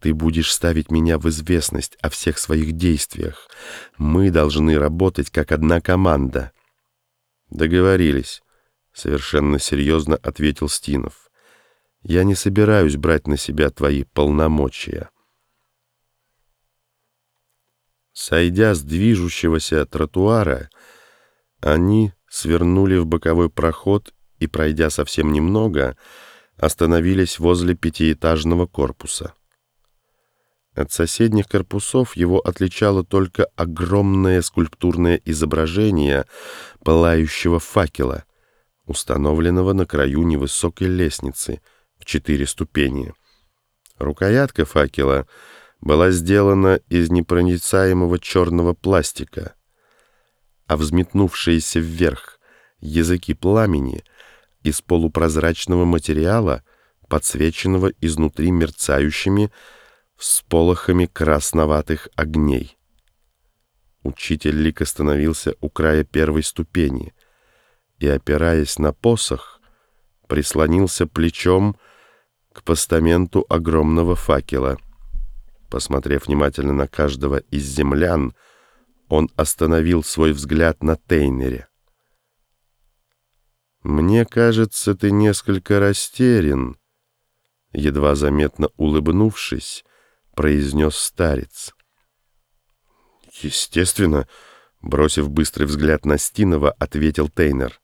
Ты будешь ставить меня в известность о всех своих действиях. Мы должны работать как одна команда». «Договорились», — совершенно серьезно ответил Стинов. «Я не собираюсь брать на себя твои полномочия». Сойдя с движущегося тротуара, они свернули в боковой проход и, пройдя совсем немного, остановились возле пятиэтажного корпуса. От соседних корпусов его отличало только огромное скульптурное изображение пылающего факела, установленного на краю невысокой лестницы в четыре ступени. Рукоятка факела была сделана из непроницаемого черного пластика, а взметнувшиеся вверх языки пламени из полупрозрачного материала, подсвеченного изнутри мерцающими всполохами красноватых огней. Учитель Лик остановился у края первой ступени и, опираясь на посох, прислонился плечом к постаменту огромного факела. Посмотрев внимательно на каждого из землян, он остановил свой взгляд на Тейнере. «Мне кажется, ты несколько растерян», едва заметно улыбнувшись, произнес старец. «Естественно», — бросив быстрый взгляд на Стинова, ответил Тейнер.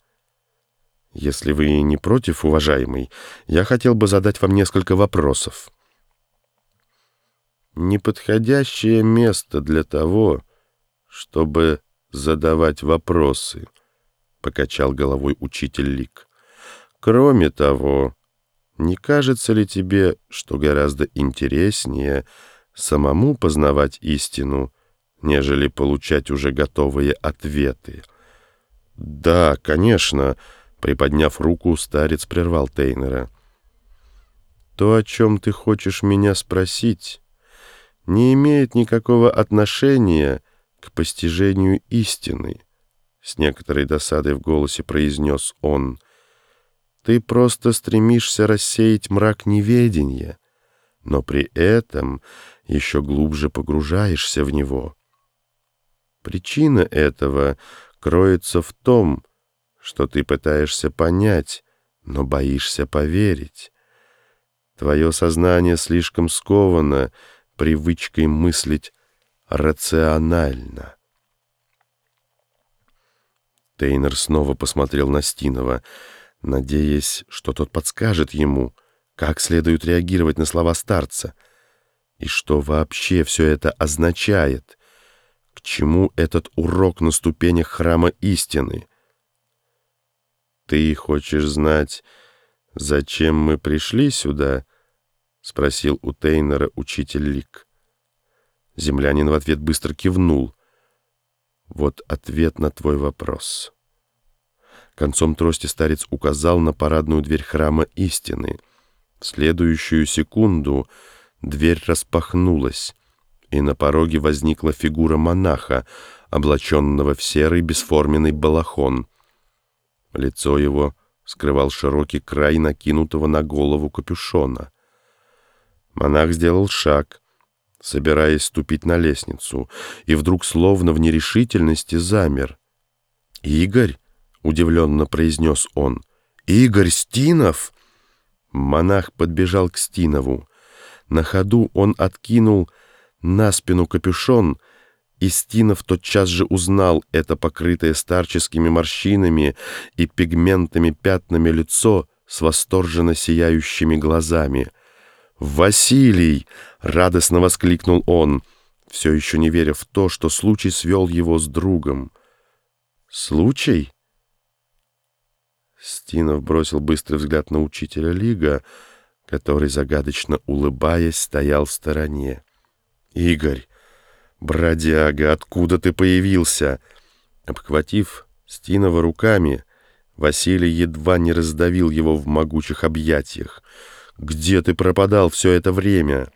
«Если вы не против, уважаемый, я хотел бы задать вам несколько вопросов». «Неподходящее место для того, чтобы задавать вопросы», — покачал головой учитель Лик. «Кроме того...» Не кажется ли тебе, что гораздо интереснее самому познавать истину, нежели получать уже готовые ответы? Да, конечно, приподняв руку, старец прервал Тейнера. То, о чем ты хочешь меня спросить, не имеет никакого отношения к постижению истины, с некоторой досадой в голосе произнес он — ты просто стремишься рассеять мрак неведения, но при этом еще глубже погружаешься в него. Причина этого кроется в том, что ты пытаешься понять, но боишься поверить. Твое сознание слишком сковано привычкой мыслить рационально. Тейнер снова посмотрел на Стинова — надеясь, что тот подскажет ему, как следует реагировать на слова старца, и что вообще все это означает, к чему этот урок на ступенях храма истины. «Ты хочешь знать, зачем мы пришли сюда?» — спросил у Тейнера учитель Лик. Землянин в ответ быстро кивнул. «Вот ответ на твой вопрос». Концом трости старец указал на парадную дверь храма истины. В следующую секунду дверь распахнулась, и на пороге возникла фигура монаха, облаченного в серый бесформенный балахон. Лицо его скрывал широкий край накинутого на голову капюшона. Монах сделал шаг, собираясь ступить на лестницу, и вдруг, словно в нерешительности, замер. «Игорь!» Удивленно произнес он. «Игорь Стинов?» Монах подбежал к Стинову. На ходу он откинул на спину капюшон, и Стинов тотчас же узнал это покрытое старческими морщинами и пигментами пятнами лицо с восторженно сияющими глазами. «Василий!» — радостно воскликнул он, все еще не веря в то, что случай свел его с другом. «Случай?» Стинов бросил быстрый взгляд на учителя Лига, который, загадочно улыбаясь, стоял в стороне. «Игорь, бродяга, откуда ты появился?» Обхватив Стинова руками, Василий едва не раздавил его в могучих объятиях. «Где ты пропадал все это время?»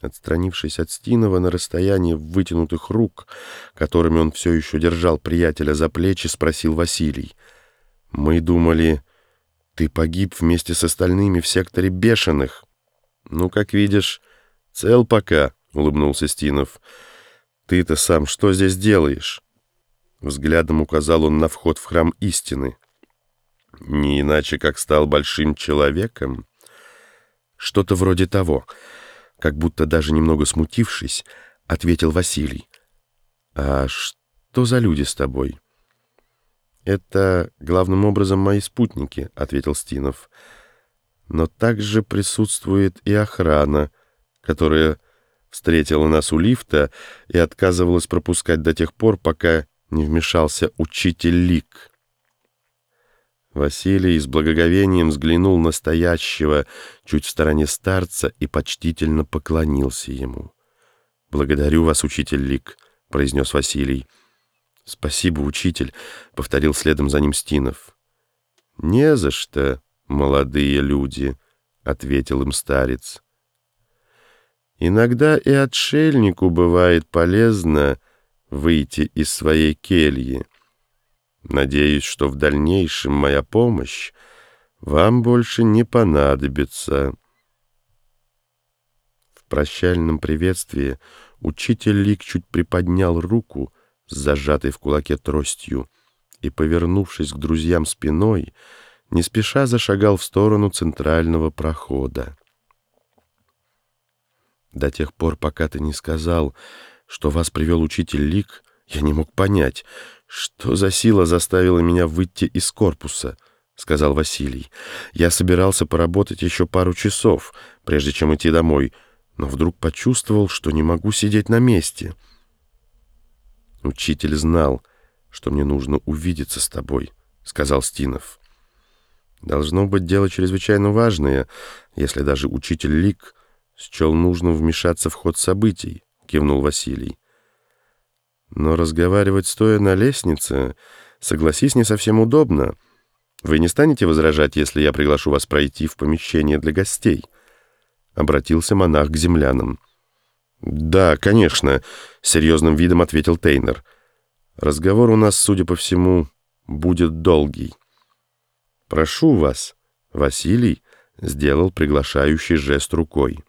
Отстранившись от Стинова на расстоянии вытянутых рук, которыми он все еще держал приятеля за плечи, спросил Василий — мы думали, ты погиб вместе с остальными в секторе бешеных. Ну, как видишь, «Цел пока», — улыбнулся Стинов. «Ты-то сам что здесь делаешь?» Взглядом указал он на вход в храм истины. «Не иначе, как стал большим человеком?» «Что-то вроде того», как будто даже немного смутившись, ответил Василий. «А что за люди с тобой?» «Это главным образом мои спутники», — ответил Стинов. «Но также присутствует и охрана, которая встретила нас у лифта и отказывалась пропускать до тех пор, пока не вмешался учитель Лик». Василий с благоговением взглянул на стоящего чуть в стороне старца и почтительно поклонился ему. «Благодарю вас, учитель Лик», — произнес Василий. «Спасибо, учитель», — повторил следом за ним Стинов. «Не за что, молодые люди», — ответил им старец. «Иногда и отшельнику бывает полезно выйти из своей кельи. Надеюсь, что в дальнейшем моя помощь вам больше не понадобится». В прощальном приветствии учитель Лик чуть приподнял руку, с зажатой в кулаке тростью, и, повернувшись к друзьям спиной, не спеша зашагал в сторону центрального прохода. До тех пор, пока ты не сказал, что вас привел учитель Лик, я не мог понять, что за сила заставила меня выйти из корпуса, — сказал Василий. Я собирался поработать еще пару часов, прежде чем идти домой, но вдруг почувствовал, что не могу сидеть на месте — «Учитель знал, что мне нужно увидеться с тобой», — сказал Стинов. «Должно быть дело чрезвычайно важное, если даже учитель Лик счел нужно вмешаться в ход событий», — кивнул Василий. «Но разговаривать стоя на лестнице, согласись, не совсем удобно. Вы не станете возражать, если я приглашу вас пройти в помещение для гостей?» Обратился монах к землянам. «Да, конечно», — серьезным видом ответил Тейнер. «Разговор у нас, судя по всему, будет долгий». «Прошу вас», — Василий сделал приглашающий жест рукой.